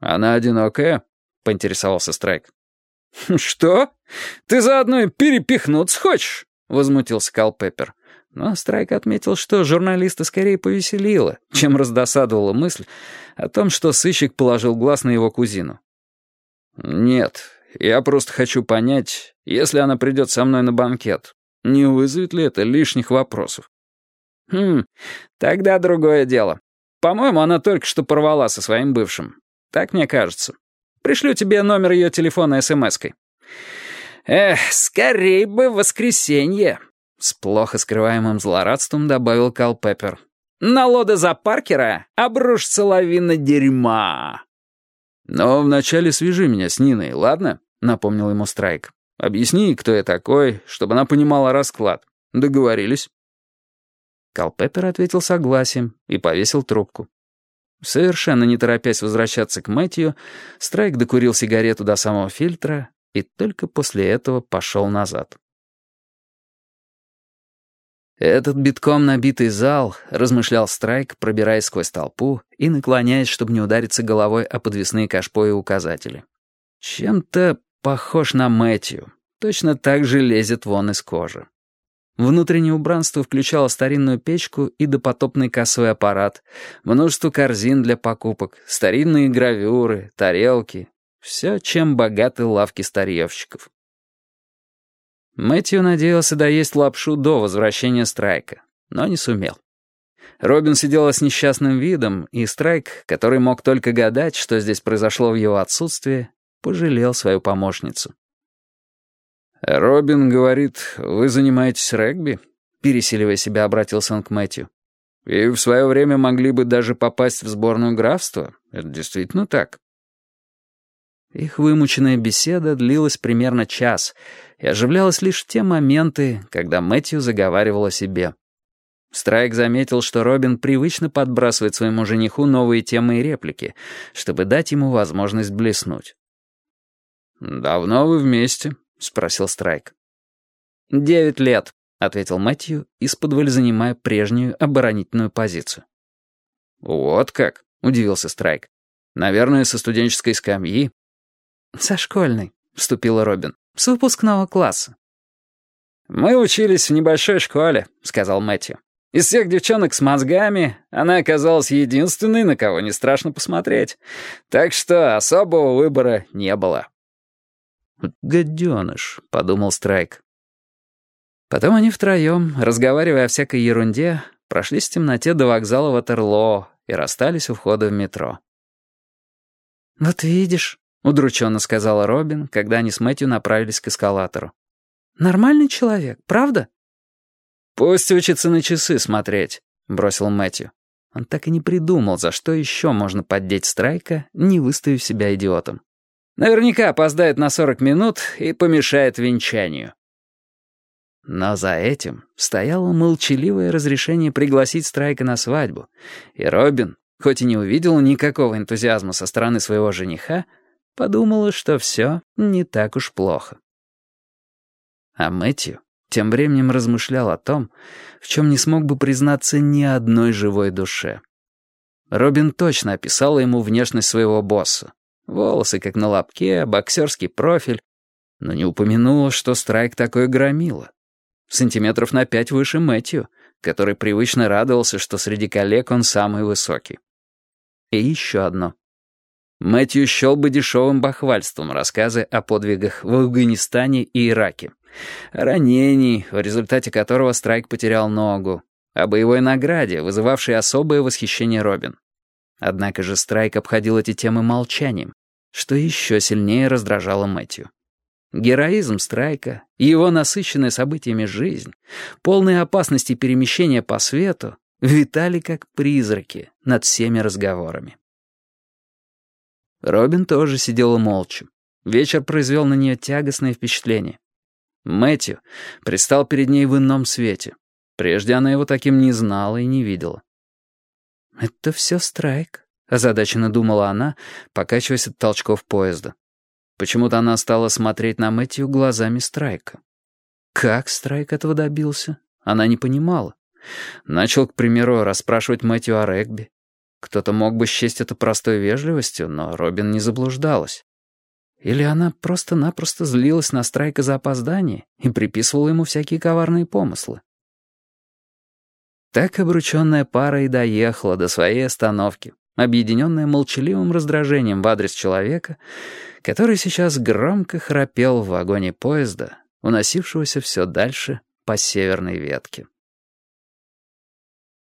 «Она одинокая?» — поинтересовался Страйк. «Что? Ты заодно и перепихнуться хочешь?» — возмутился Калпеппер. Но Страйк отметил, что журналиста скорее повеселила, чем раздосадовала мысль о том, что сыщик положил глаз на его кузину. «Нет, я просто хочу понять, если она придет со мной на банкет, не вызовет ли это лишних вопросов?» «Хм, тогда другое дело. По-моему, она только что порвала со своим бывшим. Так мне кажется. Пришлю тебе номер ее телефона смс-кой». «Эх, скорей бы воскресенье!» С плохо скрываемым злорадством добавил Кал Пеппер. «На лода за Паркера обрушится лавина дерьма!» «Но вначале свяжи меня с Ниной, ладно?» — напомнил ему Страйк. «Объясни, кто я такой, чтобы она понимала расклад. Договорились?» Калпеппер ответил согласием и повесил трубку. Совершенно не торопясь возвращаться к Мэтью, Страйк докурил сигарету до самого фильтра и только после этого пошел назад. Этот битком набитый зал, размышлял Страйк, пробираясь сквозь толпу и наклоняясь, чтобы не удариться головой о подвесные кашпо и указатели. Чем-то похож на Мэтью, точно так же лезет вон из кожи. Внутреннее убранство включало старинную печку и допотопный кассовый аппарат, множество корзин для покупок, старинные гравюры, тарелки. Все, чем богаты лавки старьевщиков. Мэтью надеялся доесть лапшу до возвращения Страйка, но не сумел. Робин сидела с несчастным видом, и Страйк, который мог только гадать, что здесь произошло в его отсутствие, пожалел свою помощницу. «Робин говорит, вы занимаетесь регби?» Пересиливая себя, обратился он к Мэтью. «И в свое время могли бы даже попасть в сборную графства. Это действительно так?» Их вымученная беседа длилась примерно час и оживлялась лишь в те моменты, когда Мэтью заговаривал о себе. Страйк заметил, что Робин привычно подбрасывает своему жениху новые темы и реплики, чтобы дать ему возможность блеснуть. «Давно вы вместе?» — спросил Страйк. «Девять лет», — ответил Мэтью, из-под занимая прежнюю оборонительную позицию. «Вот как?» — удивился Страйк. «Наверное, со студенческой скамьи?» «Со школьной», — вступила Робин. «С выпускного класса». «Мы учились в небольшой школе», — сказал Мэтью. «Из всех девчонок с мозгами она оказалась единственной, на кого не страшно посмотреть. Так что особого выбора не было». «Гаденыш», — подумал Страйк. Потом они втроем, разговаривая о всякой ерунде, прошлись в темноте до вокзала Ватерлоо и расстались у входа в метро. «Вот видишь», — удрученно сказала Робин, когда они с Мэтью направились к эскалатору. «Нормальный человек, правда?» «Пусть учится на часы смотреть», — бросил Мэтью. Он так и не придумал, за что еще можно поддеть Страйка, не выставив себя идиотом. «Наверняка опоздает на сорок минут и помешает венчанию». Но за этим стояло молчаливое разрешение пригласить Страйка на свадьбу, и Робин, хоть и не увидел никакого энтузиазма со стороны своего жениха, подумала, что все не так уж плохо. А Мэтью тем временем размышлял о том, в чем не смог бы признаться ни одной живой душе. Робин точно описала ему внешность своего босса. Волосы, как на лобке, боксерский профиль, но не упомянула, что Страйк такой громила. Сантиметров на пять выше Мэтью, который привычно радовался, что среди коллег он самый высокий. И еще одно. Мэтью счел бы дешевым бахвальством рассказы о подвигах в Афганистане и Ираке. О ранении, в результате которого Страйк потерял ногу. О боевой награде, вызывавшей особое восхищение Робин. Однако же Страйк обходил эти темы молчанием, что еще сильнее раздражало Мэтью. Героизм Страйка и его насыщенная событиями жизнь, полные опасности перемещения по свету, витали как призраки над всеми разговорами. Робин тоже сидела молча. Вечер произвел на нее тягостное впечатление. Мэтью предстал перед ней в ином свете. Прежде она его таким не знала и не видела. «Это все Страйк», — озадаченно думала она, покачиваясь от толчков поезда. Почему-то она стала смотреть на Мэтью глазами Страйка. Как Страйк этого добился, она не понимала. Начал, к примеру, расспрашивать Мэтью о регби. Кто-то мог бы счесть это простой вежливостью, но Робин не заблуждалась. Или она просто-напросто злилась на Страйка за опоздание и приписывала ему всякие коварные помыслы. Так обрученная пара и доехала до своей остановки, объединенная молчаливым раздражением в адрес человека, который сейчас громко храпел в вагоне поезда, уносившегося все дальше по северной ветке.